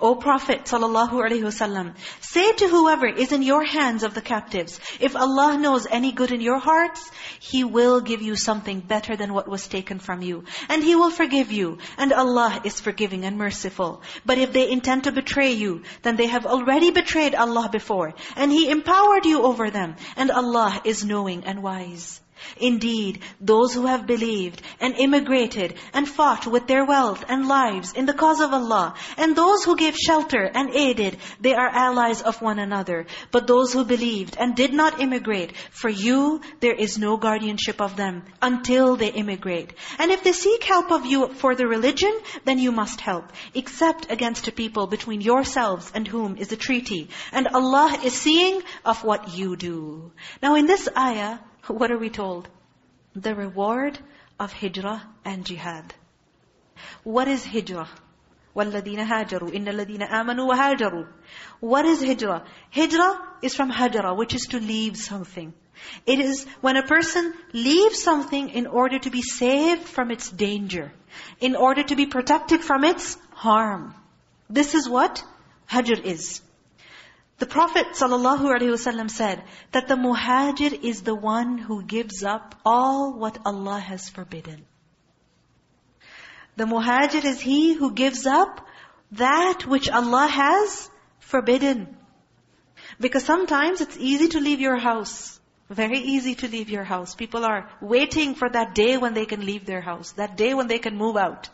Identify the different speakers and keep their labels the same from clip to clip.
Speaker 1: O Prophet ﷺ, say to whoever is in your hands of the captives, if Allah knows any good in your hearts, He will give you something better than what was taken from you. And He will forgive you. And Allah is forgiving and merciful. But if they intend to betray you, then they have already betrayed Allah before. And He empowered you over them. And Allah is knowing and wise. Indeed, those who have believed and immigrated and fought with their wealth and lives in the cause of Allah, and those who gave shelter and aided, they are allies of one another. But those who believed and did not immigrate, for you, there is no guardianship of them until they immigrate. And if they seek help of you for the religion, then you must help, except against a people between yourselves and whom is a treaty. And Allah is seeing of what you do. Now in this ayah, what are we told? The reward of hijrah and jihad. What is hijrah? وَالَّذِينَ هَاجَرُوا إِنَّ الَّذِينَ آمَنُوا وَهَاجَرُوا What is hijrah? Hijrah is from hajara, which is to leave something. It is when a person leaves something in order to be saved from its danger, in order to be protected from its harm. This is what hajr is. The Prophet ﷺ said that the muhajir is the one who gives up all what Allah has forbidden. The muhajir is he who gives up that which Allah has forbidden. Because sometimes it's easy to leave your house. Very easy to leave your house. People are waiting for that day when they can leave their house. That day when they can move out.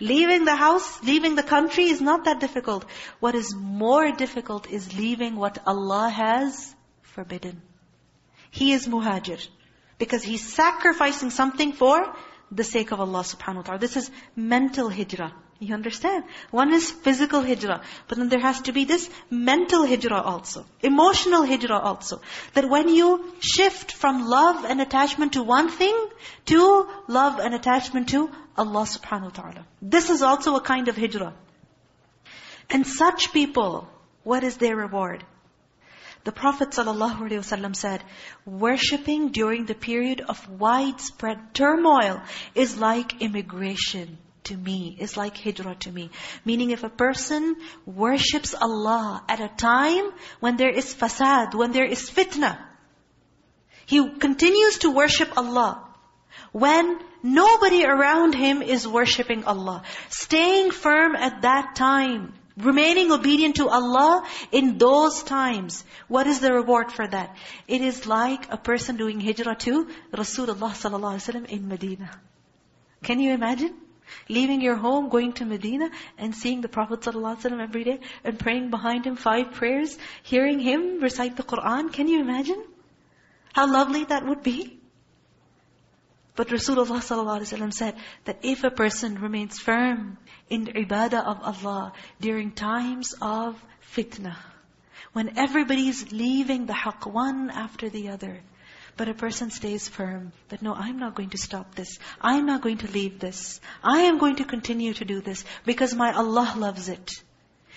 Speaker 1: Leaving the house, leaving the country is not that difficult. What is more difficult is leaving what Allah has forbidden. He is muhajir. Because he's sacrificing something for the sake of Allah subhanahu wa ta'ala. This is mental hijrah. You understand? One is physical hijrah. But then there has to be this mental hijrah also. Emotional hijrah also. That when you shift from love and attachment to one thing, to love and attachment to Allah subhanahu wa ta'ala. This is also a kind of hijrah. And such people, what is their reward? The Prophet ﷺ said, worshipping during the period of widespread turmoil is like immigration to me, is like hijrah to me. Meaning if a person worships Allah at a time when there is fasad, when there is fitna, he continues to worship Allah. When nobody around him is worshipping Allah. Staying firm at that time. Remaining obedient to Allah in those times. What is the reward for that? It is like a person doing hijrah to Rasulullah ﷺ in Medina. Can you imagine? Leaving your home, going to Medina and seeing the Prophet ﷺ every day and praying behind him five prayers, hearing him recite the Qur'an. Can you imagine? How lovely that would be. But Rasulullah ﷺ said that if a person remains firm in the ibadah of Allah during times of fitna, when everybody is leaving the haqq one after the other, but a person stays firm that no, I'm not going to stop this. I'm not going to leave this. I am going to continue to do this because my Allah loves it.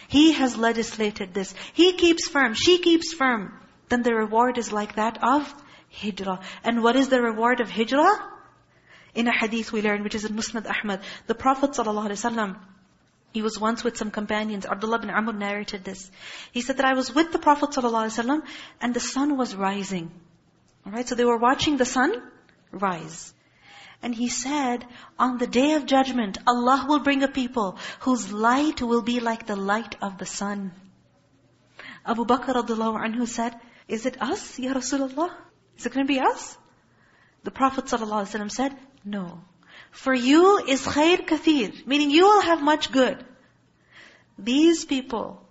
Speaker 1: He has legislated this. He keeps firm. She keeps firm. Then the reward is like that of hijrah. And what is the reward of hijrah? In a hadith we learn, which is in Musnad Ahmad, the Prophet ﷺ, he was once with some companions. Abdullah bin Amr narrated this. He said that I was with the Prophet ﷺ and the sun was rising. Alright, so they were watching the sun rise. And he said, on the day of judgment, Allah will bring a people whose light will be like the light of the sun. Abu Bakr radiallahu anhu said, is it us, Ya Rasulullah? Is it going to be us? The Prophet ﷺ said, no. For you is khair kathir, meaning you will have much good. These people,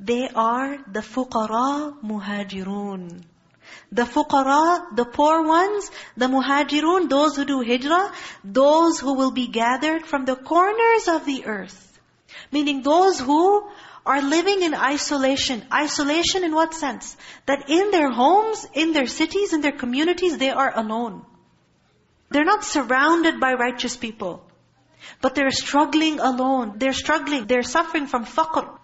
Speaker 1: they are the fuqara muhajirun. The fuqara, the poor ones, the muhajirun, those who do hijrah, those who will be gathered from the corners of the earth. Meaning those who are living in isolation. Isolation in what sense? That in their homes, in their cities, in their communities, they are alone. They're not surrounded by righteous people. But they're struggling alone. They're struggling. They're suffering from faqr.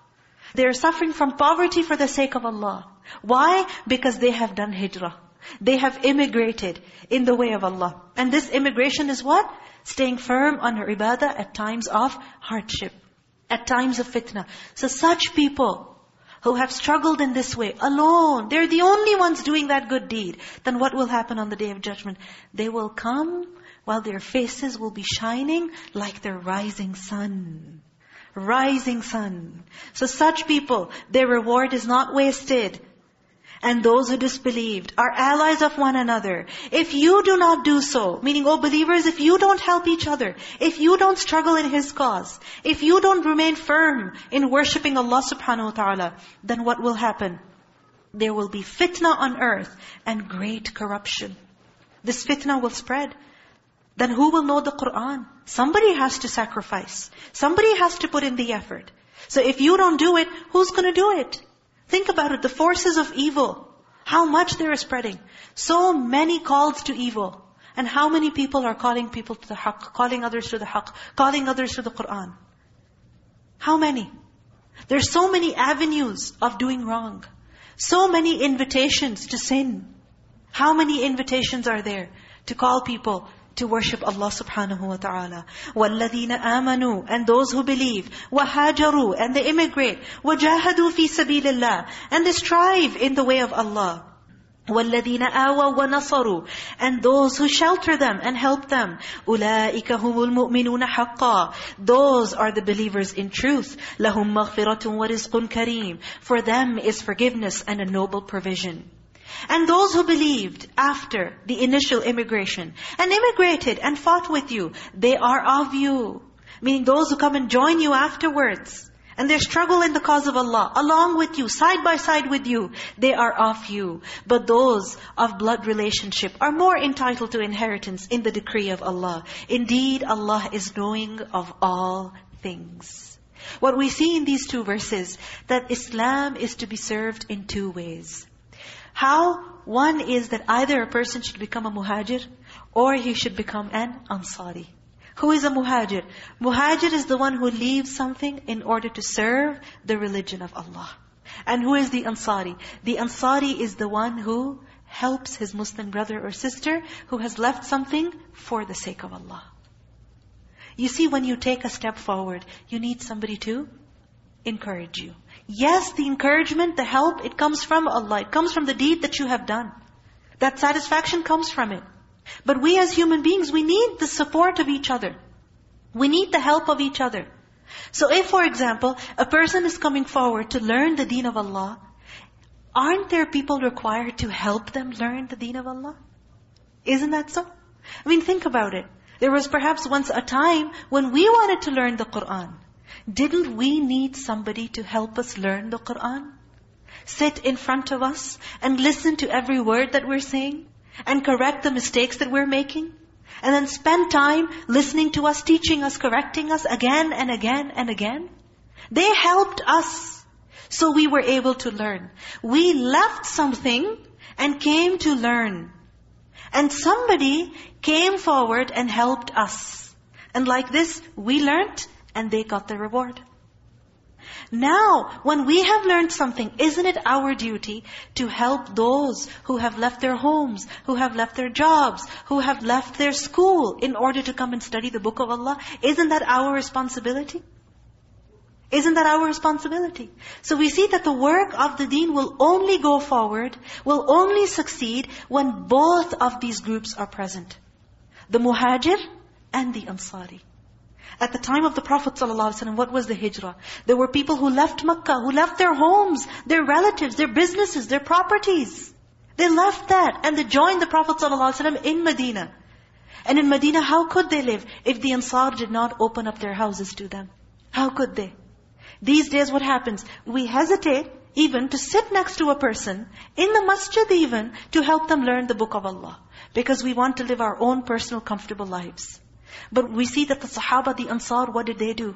Speaker 1: They are suffering from poverty for the sake of Allah. Why? Because they have done hijrah. They have immigrated in the way of Allah. And this immigration is what? Staying firm on her ibadah at times of hardship. At times of fitna. So such people who have struggled in this way, alone, they're the only ones doing that good deed. Then what will happen on the Day of Judgment? They will come while their faces will be shining like the rising sun. Rising sun. So such people, their reward is not wasted and those who disbelieved are allies of one another. If you do not do so, meaning, oh believers, if you don't help each other, if you don't struggle in His cause, if you don't remain firm in worshipping Allah subhanahu wa ta'ala, then what will happen? There will be fitna on earth and great corruption. This fitna will spread. Then who will know the Qur'an? Somebody has to sacrifice. Somebody has to put in the effort. So if you don't do it, who's going to do it? Think about it, the forces of evil. How much they are spreading. So many calls to evil. And how many people are calling people to the haqq, calling others to the haqq, calling others to the Qur'an. How many? There's so many avenues of doing wrong. So many invitations to sin. How many invitations are there to call people to worship Allah subhanahu wa ta'ala. وَالَّذِينَ آمَنُوا And those who believe. وَهَاجَرُوا And they immigrate. وَجَاهَدُوا فِي سَبِيلِ اللَّهِ And they strive in the way of Allah. وَالَّذِينَ آوَوا وَنَصَرُوا And those who shelter them and help them. أُولَٰئِكَ هُمُ الْمُؤْمِنُونَ حَقًّا Those are the believers in truth. لَهُمْ مَغْفِرَةٌ وَرِزْقٌ كَرِيمٌ For them is forgiveness and a noble provision. And those who believed after the initial immigration and immigrated and fought with you, they are of you. Meaning those who come and join you afterwards. And they struggle in the cause of Allah, along with you, side by side with you, they are of you. But those of blood relationship are more entitled to inheritance in the decree of Allah. Indeed, Allah is knowing of all things. What we see in these two verses, that Islam is to be served in two ways. How? One is that either a person should become a muhajir or he should become an ansari. Who is a muhajir? Muhajir is the one who leaves something in order to serve the religion of Allah. And who is the ansari? The ansari is the one who helps his Muslim brother or sister who has left something for the sake of Allah. You see, when you take a step forward, you need somebody to encourage you. Yes, the encouragement, the help, it comes from Allah. It comes from the deed that you have done. That satisfaction comes from it. But we as human beings, we need the support of each other. We need the help of each other. So if, for example, a person is coming forward to learn the deen of Allah, aren't there people required to help them learn the deen of Allah? Isn't that so? I mean, think about it. There was perhaps once a time when we wanted to learn the Qur'an. Didn't we need somebody to help us learn the Qur'an? Sit in front of us and listen to every word that we're saying and correct the mistakes that we're making. And then spend time listening to us, teaching us, correcting us again and again and again. They helped us. So we were able to learn. We left something and came to learn. And somebody came forward and helped us. And like this, we learned and they got the reward. Now, when we have learned something, isn't it our duty to help those who have left their homes, who have left their jobs, who have left their school in order to come and study the book of Allah? Isn't that our responsibility? Isn't that our responsibility? So we see that the work of the deen will only go forward, will only succeed when both of these groups are present. The muhajir and the ansari. At the time of the Prophet ﷺ, what was the hijrah? There were people who left Makkah, who left their homes, their relatives, their businesses, their properties. They left that and they joined the Prophet ﷺ in Medina. And in Medina, how could they live if the Ansar did not open up their houses to them? How could they? These days what happens? We hesitate even to sit next to a person, in the masjid even, to help them learn the book of Allah. Because we want to live our own personal comfortable lives. But we see that the Sahaba, the Ansar, what did they do?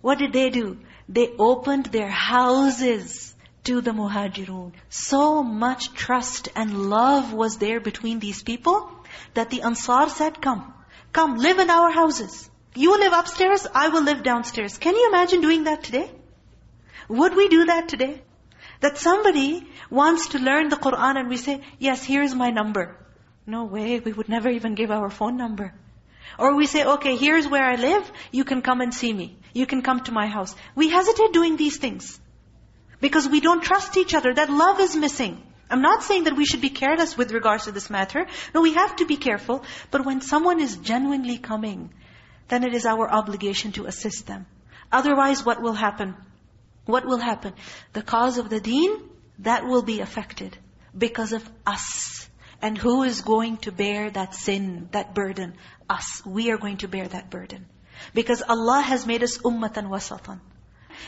Speaker 1: What did they do? They opened their houses to the Muhajirun. So much trust and love was there between these people that the Ansar said, come, come, live in our houses. You will live upstairs, I will live downstairs. Can you imagine doing that today? Would we do that today? That somebody wants to learn the Qur'an and we say, yes, here's my number. No way, we would never even give our phone number. Or we say, okay, here's where I live, you can come and see me. You can come to my house. We hesitate doing these things. Because we don't trust each other. That love is missing. I'm not saying that we should be careless with regards to this matter. No, we have to be careful. But when someone is genuinely coming, then it is our obligation to assist them. Otherwise, what will happen? What will happen? The cause of the deen, that will be affected because of us. And who is going to bear that sin, that burden? Us. We are going to bear that burden. Because Allah has made us ummatan wasatan.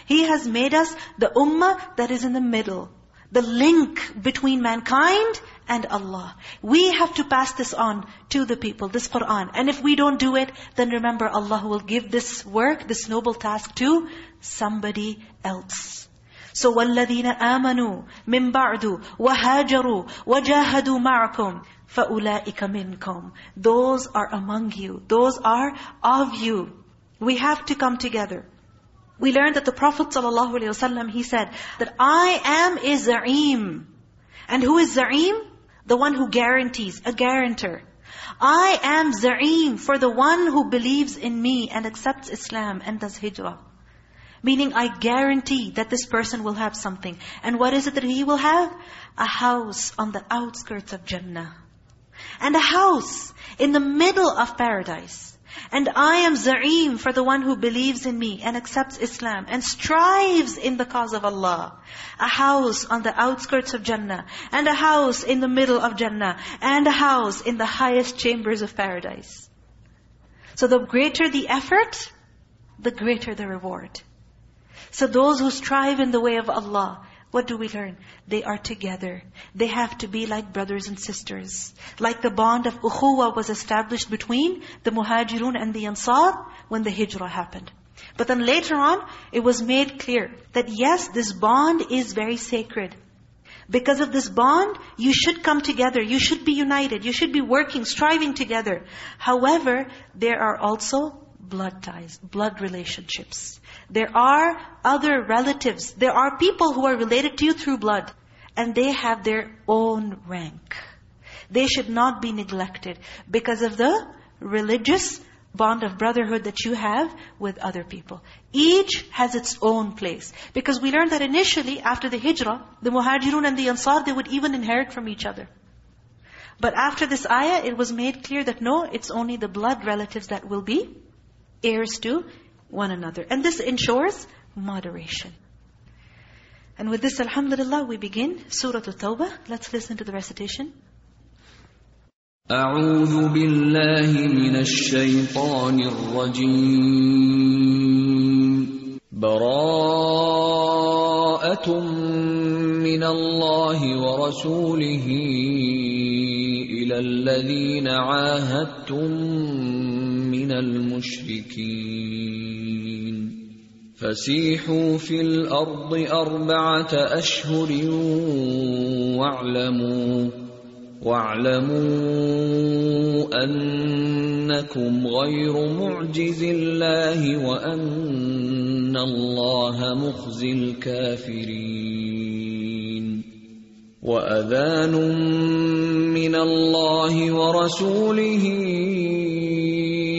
Speaker 1: He has made us the ummah that is in the middle. The link between mankind and Allah. We have to pass this on to the people, this Qur'an. And if we don't do it, then remember Allah will give this work, this noble task to somebody else. So وَالَّذِينَ آمَنُوا مِن بَعْدُ وَهَاجَرُوا وَجَاهَدُوا مَعَكُمْ فَأُولَٰئِكَ مِنْكُمْ Those are among you. Those are of you. We have to come together. We learned that the Prophet ﷺ, he said that I am a za'im. And who is za'im? The one who guarantees, a guarantor. I am za'im for the one who believes in me and accepts Islam and does hijrah. Meaning I guarantee that this person will have something. And what is it that he will have? A house on the outskirts of Jannah. And a house in the middle of paradise. And I am za'im for the one who believes in me and accepts Islam and strives in the cause of Allah. A house on the outskirts of Jannah and a house in the middle of Jannah and a house in the highest chambers of paradise. So the greater the effort, the greater the reward. So those who strive in the way of Allah, what do we learn? They are together. They have to be like brothers and sisters. Like the bond of ukhuwa was established between the muhajirun and the ansar when the hijrah happened. But then later on, it was made clear that yes, this bond is very sacred. Because of this bond, you should come together. You should be united. You should be working, striving together. However, there are also blood ties, blood relationships. There are other relatives. There are people who are related to you through blood. And they have their own rank. They should not be neglected because of the religious bond of brotherhood that you have with other people. Each has its own place. Because we learned that initially, after the hijrah, the muhajirun and the ansar, they would even inherit from each other. But after this ayah, it was made clear that no, it's only the blood relatives that will be heirs to one another. And this ensures moderation. And with this, alhamdulillah, we begin Surah At-Tawbah. Let's listen to the recitation.
Speaker 2: أعوذ بالله من الشيطان الرجيم براءة من الله ورسوله إلى الذين عاهدتم من المشركين. فسيحوا في الأرض أربعة أشهر واعلموا واعلموا أنكم غير معجز الله وأن الله مخزي الكافرين. وأذان من الله ورسوله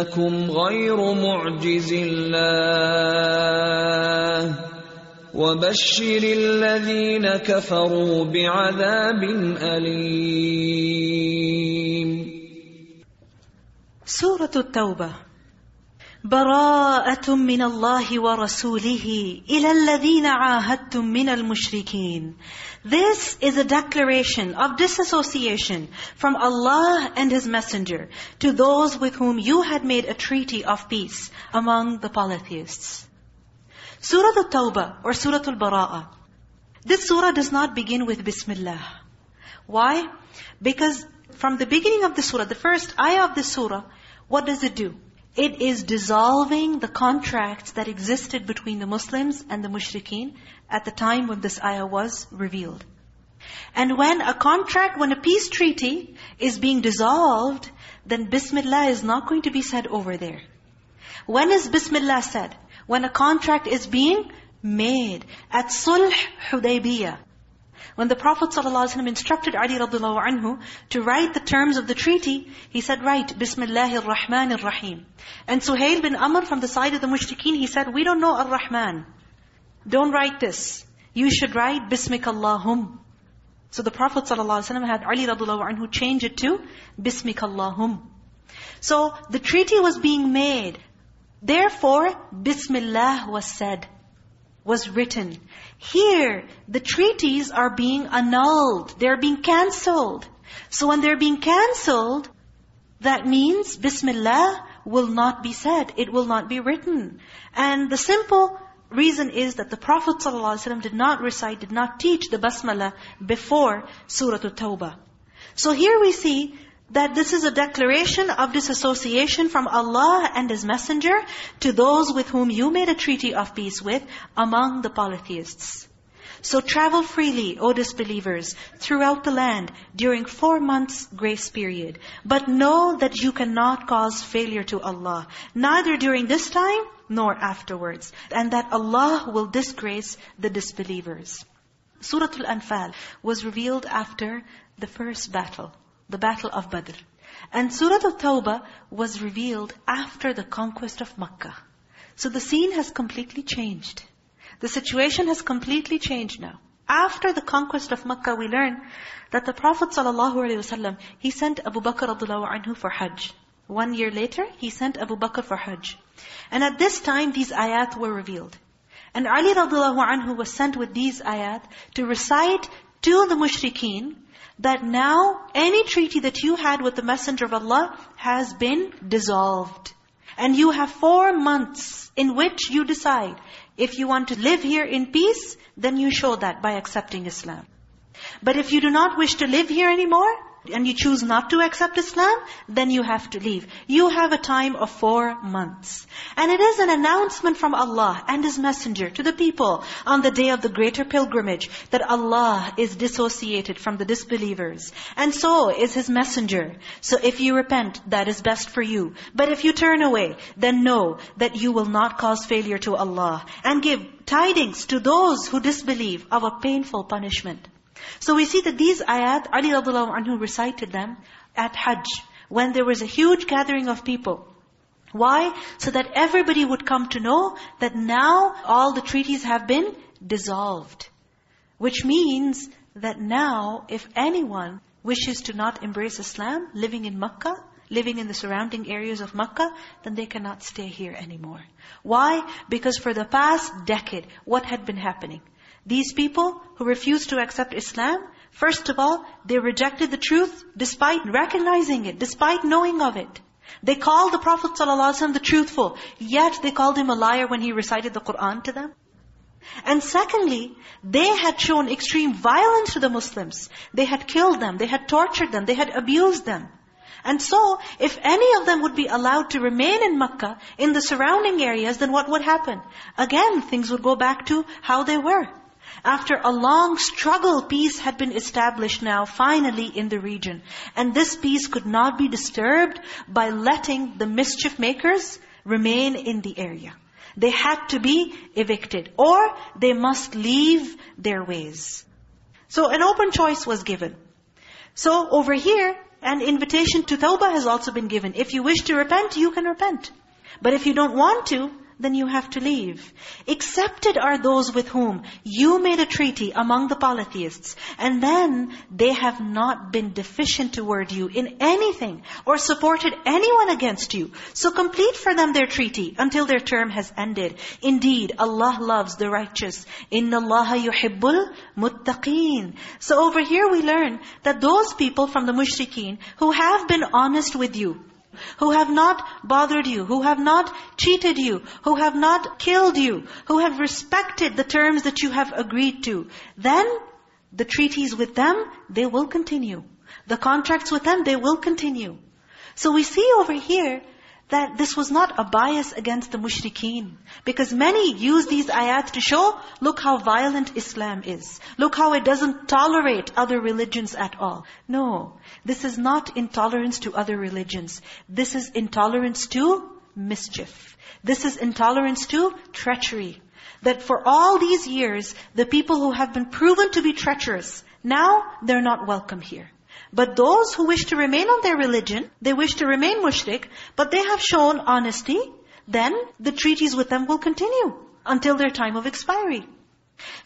Speaker 2: أنكم غير معجز الله. وبشر الذين كفروا بعذاب أليم.
Speaker 1: سورة التوبة. براءة من الله ورسوله إلى الذين عاهدتم من المشركين This is a declaration of disassociation from Allah and His Messenger to those with whom you had made a treaty of peace among the polytheists. Surah Al-Tawbah or Surah Al-Bara'ah. This surah does not begin with Bismillah. Why? Because from the beginning of the surah, the first ayah of the surah, what does it do? It is dissolving the contracts that existed between the Muslims and the mushrikeen at the time when this ayah was revealed. And when a contract, when a peace treaty is being dissolved, then Bismillah is not going to be said over there. When is Bismillah said? When a contract is being made. At Sulh Hudaybiyah. When the Prophet ﷺ instructed Ali radiallahu anhu to write the terms of the treaty, he said, write, Bismillahir Rahmanir Rahim. And Suhail bin Amr from the side of the mushrikeen, he said, we don't know Ar-Rahman. Don't write this. You should write, Bismikallahum. So the Prophet ﷺ had Ali radiallahu anhu change it to, Bismikallahum. So the treaty was being made. Therefore, Bismillah was said was written. Here, the treaties are being annulled. They're being cancelled. So when they're being cancelled, that means Bismillah will not be said. It will not be written. And the simple reason is that the Prophet ﷺ did not recite, did not teach the Basmala before Surah At-Tawbah. So here we see that this is a declaration of disassociation from Allah and His Messenger to those with whom you made a treaty of peace with among the polytheists. So travel freely, O disbelievers, throughout the land during four months grace period. But know that you cannot cause failure to Allah, neither during this time nor afterwards. And that Allah will disgrace the disbelievers. Surah Al-Anfal was revealed after the first battle the battle of Badr. And Surah Al-Tawbah was revealed after the conquest of Makkah. So the scene has completely changed. The situation has completely changed now. After the conquest of Makkah, we learn that the Prophet ﷺ, he sent Abu Bakr anhu for Hajj. One year later, he sent Abu Bakr for Hajj. And at this time, these ayat were revealed. And Ali radiallahu anhu was sent with these ayat to recite to the mushrikeen that now any treaty that you had with the Messenger of Allah has been dissolved. And you have four months in which you decide if you want to live here in peace, then you show that by accepting Islam. But if you do not wish to live here anymore, and you choose not to accept Islam, then you have to leave. You have a time of four months. And it is an announcement from Allah and His Messenger to the people on the day of the greater pilgrimage that Allah is dissociated from the disbelievers. And so is His Messenger. So if you repent, that is best for you. But if you turn away, then know that you will not cause failure to Allah. And give tidings to those who disbelieve of a painful punishment. So we see that these ayat, Ali radiallahu anhu recited them at Hajj, when there was a huge gathering of people. Why? So that everybody would come to know that now all the treaties have been dissolved. Which means that now, if anyone wishes to not embrace Islam, living in Makkah, living in the surrounding areas of Makkah, then they cannot stay here anymore. Why? Because for the past decade, what had been happening? These people who refused to accept Islam, first of all, they rejected the truth despite recognizing it, despite knowing of it. They called the Prophet ﷺ the truthful, yet they called him a liar when he recited the Qur'an to them. And secondly, they had shown extreme violence to the Muslims. They had killed them, they had tortured them, they had abused them. And so, if any of them would be allowed to remain in Makkah, in the surrounding areas, then what would happen? Again, things would go back to how they were. After a long struggle, peace had been established now, finally in the region. And this peace could not be disturbed by letting the mischief makers remain in the area. They had to be evicted, or they must leave their ways. So an open choice was given. So over here, an invitation to tawbah has also been given. If you wish to repent, you can repent. But if you don't want to, then you have to leave. Accepted are those with whom you made a treaty among the polytheists, and then they have not been deficient toward you in anything or supported anyone against you. So complete for them their treaty until their term has ended. Indeed, Allah loves the righteous. Inna Allah yuhibbul muttaqeen. So over here we learn that those people from the mushrikeen who have been honest with you, who have not bothered you, who have not cheated you, who have not killed you, who have respected the terms that you have agreed to, then The treaties with them, they will continue. The contracts with them, they will continue. So we see over here that this was not a bias against the mushrikeen. Because many use these ayat to show, look how violent Islam is. Look how it doesn't tolerate other religions at all. No, this is not intolerance to other religions. This is intolerance to mischief. This is intolerance to treachery. That for all these years, the people who have been proven to be treacherous, now they're not welcome here. But those who wish to remain on their religion, they wish to remain mushrik, but they have shown honesty, then the treaties with them will continue until their time of expiry.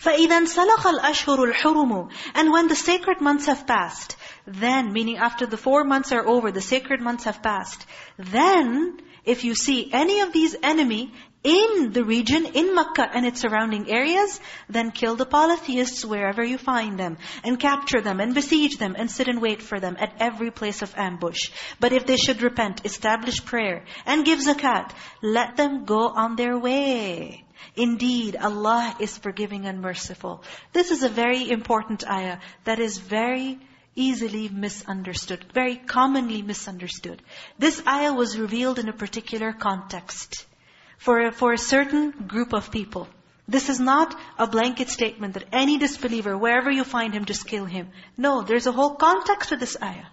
Speaker 1: فَإِذَا انْسَلَخَ الْأَشْهُرُ الْحُرُمُ And when the sacred months have passed, then, meaning after the four months are over, the sacred months have passed, then if you see any of these enemy in the region, in Makkah and its surrounding areas, then kill the polytheists wherever you find them, and capture them, and besiege them, and sit and wait for them at every place of ambush. But if they should repent, establish prayer, and give zakat, let them go on their way. Indeed, Allah is forgiving and merciful. This is a very important ayah that is very easily misunderstood, very commonly misunderstood. This ayah was revealed in a particular context for, for a certain group of people. This is not a blanket statement that any disbeliever, wherever you find him, just kill him. No, there's a whole context to this ayah.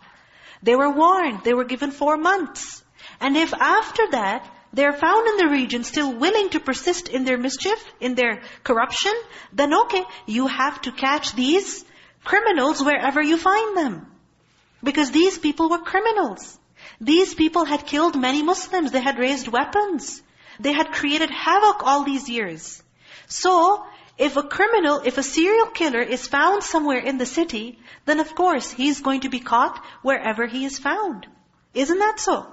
Speaker 1: They were warned. They were given four months. And if after that, they're found in the region still willing to persist in their mischief, in their corruption, then okay, you have to catch these criminals wherever you find them. Because these people were criminals. These people had killed many Muslims. They had raised weapons. They had created havoc all these years. So, if a criminal, if a serial killer is found somewhere in the city, then of course he's going to be caught wherever he is found. Isn't that so?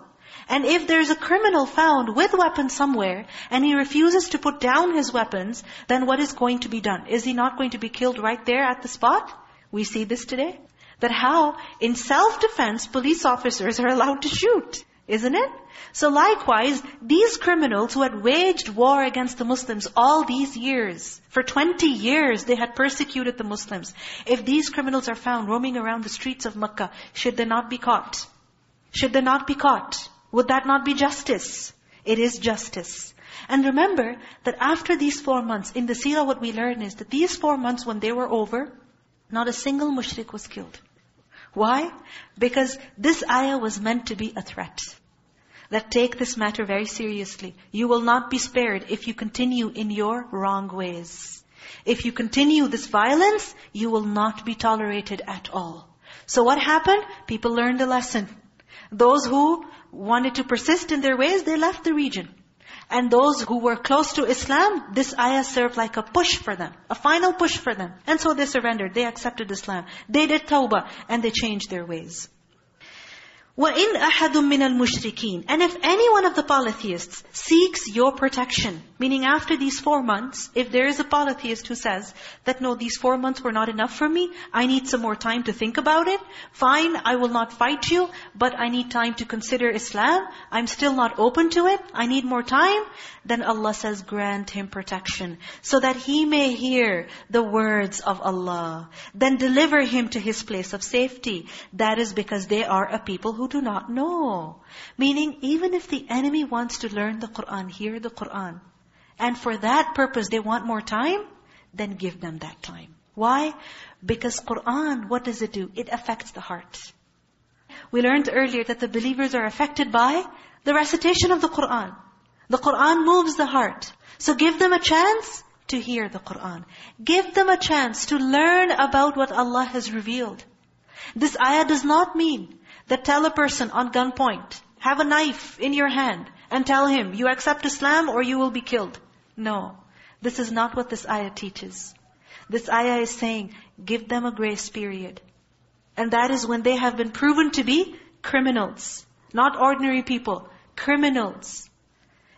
Speaker 1: And if there's a criminal found with weapons somewhere, and he refuses to put down his weapons, then what is going to be done? Is he not going to be killed right there at the spot? We see this today. That how, in self-defense, police officers are allowed to shoot. Isn't it? So likewise, these criminals who had waged war against the Muslims all these years, for 20 years they had persecuted the Muslims. If these criminals are found roaming around the streets of Makkah, should they not be caught? Should they not be caught? Would that not be justice? It is justice. And remember that after these four months, in the seerah what we learn is that these four months when they were over, not a single mushrik was killed. Why? Because this ayah was meant to be a threat. That take this matter very seriously. You will not be spared if you continue in your wrong ways. If you continue this violence, you will not be tolerated at all. So what happened? People learned a lesson. Those who wanted to persist in their ways, they left the region. And those who were close to Islam, this ayah served like a push for them, a final push for them. And so they surrendered, they accepted Islam. They did tawbah, and they changed their ways. وَإِنْ أَحَدٌ مِّنَ الْمُشْرِكِينَ And if any one of the polytheists seeks your protection, meaning after these four months, if there is a polytheist who says that no, these four months were not enough for me, I need some more time to think about it, fine, I will not fight you, but I need time to consider Islam, I'm still not open to it, I need more time, then Allah says, grant him protection, so that he may hear the words of Allah. Then deliver him to his place of safety. That is because they are a people who do not know. Meaning, even if the enemy wants to learn the Qur'an, hear the Qur'an, and for that purpose they want more time, then give them that time. Why? Because Qur'an, what does it do? It affects the heart. We learned earlier that the believers are affected by the recitation of the Qur'an. The Qur'an moves the heart. So give them a chance to hear the Qur'an. Give them a chance to learn about what Allah has revealed. This ayah does not mean that tell a person on gunpoint, have a knife in your hand and tell him, you accept Islam or you will be killed. No, this is not what this ayah teaches. This ayah is saying, give them a grace period. And that is when they have been proven to be criminals. Not ordinary people, criminals.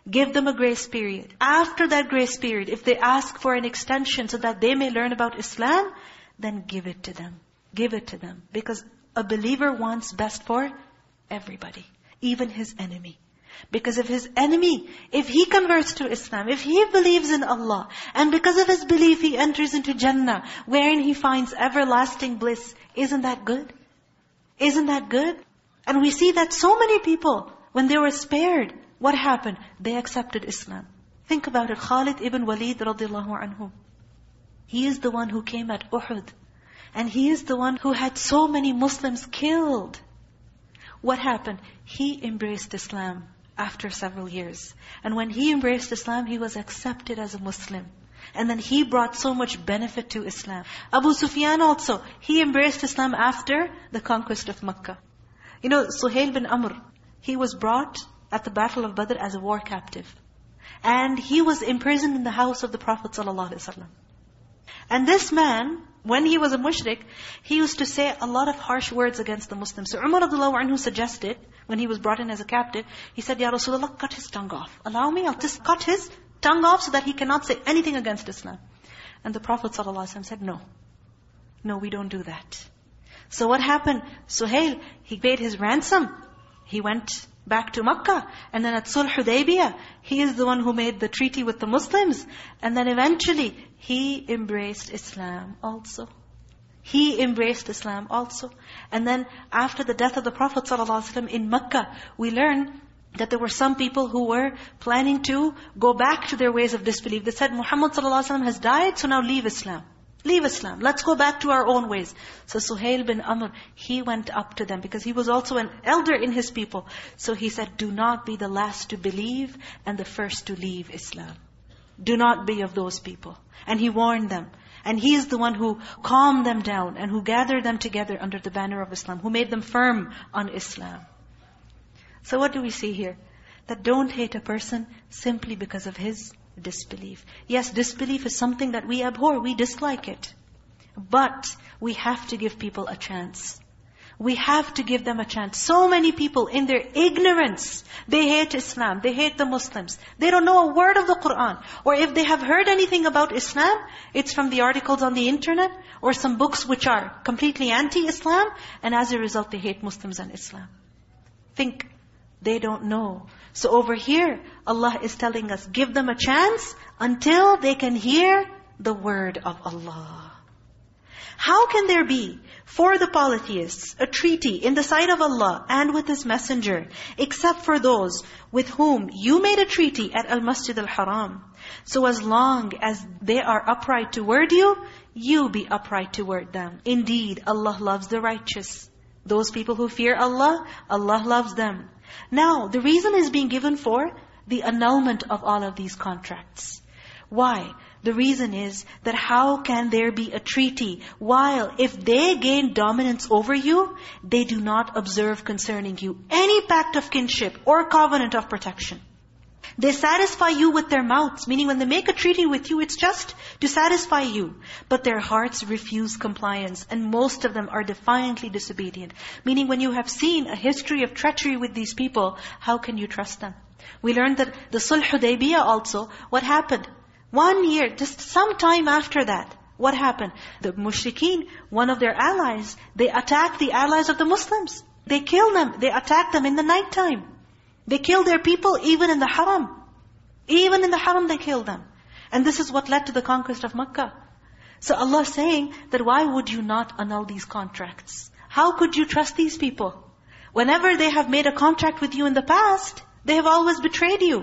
Speaker 1: Give them a grace period. After that grace period, if they ask for an extension so that they may learn about Islam, then give it to them. Give it to them. Because a believer wants best for everybody, even his enemy. Because if his enemy, if he converts to Islam, if he believes in Allah, and because of his belief he enters into Jannah, wherein he finds everlasting bliss, isn't that good? Isn't that good? And we see that so many people, when they were spared, what happened? They accepted Islam. Think about it. Khalid ibn Walid radiallahu anhu. He is the one who came at Uhud. And he is the one who had so many Muslims killed. What happened? He embraced Islam after several years. And when he embraced Islam, he was accepted as a Muslim. And then he brought so much benefit to Islam. Abu Sufyan also, he embraced Islam after the conquest of Makkah. You know, Suhail bin Amr, he was brought at the Battle of Badr as a war captive. And he was imprisoned in the house of the Prophet ﷺ. And this man, when he was a mushrik, he used to say a lot of harsh words against the Muslims. So Umar anhu suggested, when he was brought in as a captive, he said, Ya Rasulullah, cut his tongue off. Allow me, I'll just cut his tongue off so that he cannot say anything against Islam. And the Prophet ﷺ said, no. No, we don't do that. So what happened? Suhail, he paid his ransom. He went back to Makkah. And then at Sulh Hudaybiyah, he is the one who made the treaty with the Muslims. And then eventually, he embraced Islam also. He embraced Islam also. And then after the death of the Prophet ﷺ in Makkah, we learn that there were some people who were planning to go back to their ways of disbelief. They said, Muhammad ﷺ has died, so now leave Islam. Leave Islam. Let's go back to our own ways. So Suhail bin Amr, he went up to them because he was also an elder in his people. So he said, do not be the last to believe and the first to leave Islam. Do not be of those people. And he warned them. And he is the one who calmed them down and who gathered them together under the banner of Islam, who made them firm on Islam. So what do we see here? That don't hate a person simply because of his disbelief. Yes, disbelief is something that we abhor, we dislike it. But we have to give people a chance. We have to give them a chance. So many people in their ignorance, they hate Islam, they hate the Muslims. They don't know a word of the Qur'an. Or if they have heard anything about Islam, it's from the articles on the internet or some books which are completely anti-Islam. And as a result, they hate Muslims and Islam. Think, they don't know. So over here, Allah is telling us, give them a chance until they can hear the word of Allah. How can there be, for the polytheists, a treaty in the sight of Allah and with His Messenger, except for those with whom you made a treaty at Al-Masjid Al-Haram? So as long as they are upright toward you, you be upright toward them. Indeed, Allah loves the righteous. Those people who fear Allah, Allah loves them. Now, the reason is being given for the annulment of all of these contracts. Why? The reason is that how can there be a treaty while if they gain dominance over you, they do not observe concerning you any pact of kinship or covenant of protection. They satisfy you with their mouths, meaning when they make a treaty with you, it's just to satisfy you. But their hearts refuse compliance, and most of them are defiantly disobedient. Meaning when you have seen a history of treachery with these people, how can you trust them? We learned that the Sulh Hudaybiyah also, what happened? One year, just some time after that, what happened? The mushrikeen, one of their allies, they attacked the allies of the Muslims. They killed them. They attacked them in the nighttime. They killed their people even in the haram. Even in the haram they killed them. And this is what led to the conquest of Makkah. So Allah is saying that why would you not annul these contracts? How could you trust these people? Whenever they have made a contract with you in the past, they have always betrayed you.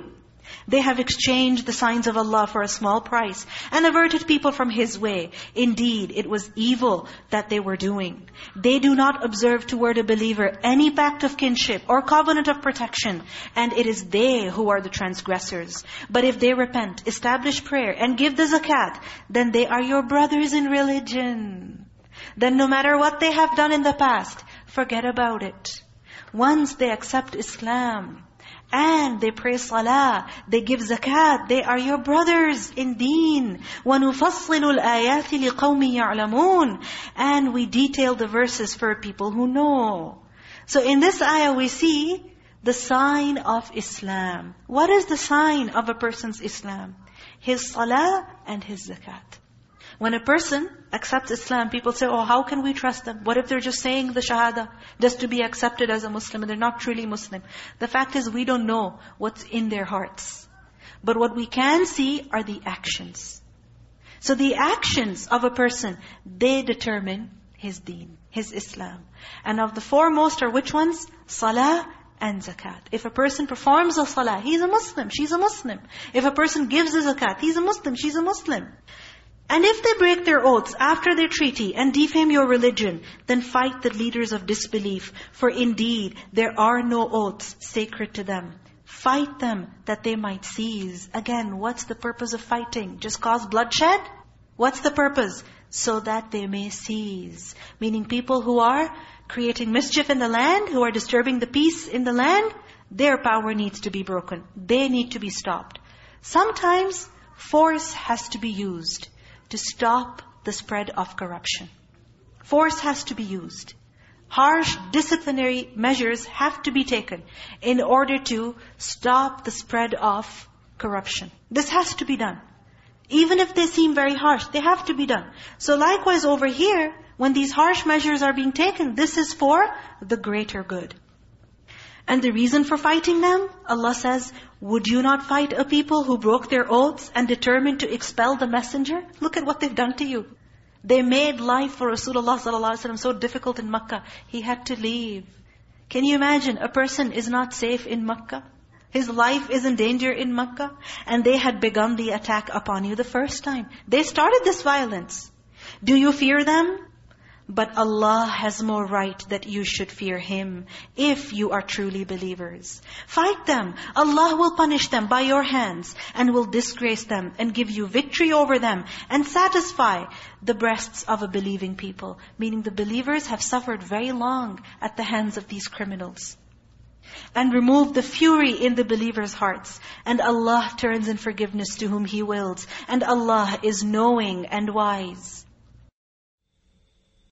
Speaker 1: They have exchanged the signs of Allah for a small price and averted people from His way. Indeed, it was evil that they were doing. They do not observe toward a believer any pact of kinship or covenant of protection, and it is they who are the transgressors. But if they repent, establish prayer, and give the zakat, then they are your brothers in religion. Then no matter what they have done in the past, forget about it. Once they accept Islam, and they pray salah, they give zakat, they are your brothers in deen. وَنُفَصِّلُ الْآيَاتِ لِقَوْمٍ يَعْلَمُونَ And we detail the verses for people who know. So in this ayah we see the sign of Islam. What is the sign of a person's Islam? His salah and his zakat. When a person accepts Islam, people say, oh, how can we trust them? What if they're just saying the Shahada just to be accepted as a Muslim and they're not truly Muslim? The fact is we don't know what's in their hearts. But what we can see are the actions. So the actions of a person, they determine his deen, his Islam. And of the foremost are which ones? Salah and zakat. If a person performs a salah, he's a Muslim, she's a Muslim. If a person gives a zakat, he's a Muslim, she's a Muslim. And if they break their oaths after their treaty and defame your religion, then fight the leaders of disbelief. For indeed, there are no oaths sacred to them. Fight them that they might cease. Again, what's the purpose of fighting? Just cause bloodshed? What's the purpose? So that they may cease. Meaning people who are creating mischief in the land, who are disturbing the peace in the land, their power needs to be broken. They need to be stopped. Sometimes force has to be used to stop the spread of corruption. Force has to be used. Harsh disciplinary measures have to be taken in order to stop the spread of corruption. This has to be done. Even if they seem very harsh, they have to be done. So likewise over here, when these harsh measures are being taken, this is for the greater good. And the reason for fighting them, Allah says, would you not fight a people who broke their oaths and determined to expel the messenger? Look at what they've done to you. They made life for Rasulullah ﷺ so difficult in Makkah. He had to leave. Can you imagine, a person is not safe in Makkah? His life is in danger in Makkah. And they had begun the attack upon you the first time. They started this violence. Do you fear them? But Allah has more right that you should fear Him if you are truly believers. Fight them. Allah will punish them by your hands and will disgrace them and give you victory over them and satisfy the breasts of a believing people. Meaning the believers have suffered very long at the hands of these criminals. And remove the fury in the believers' hearts. And Allah turns in forgiveness to whom He wills. And Allah is knowing and wise.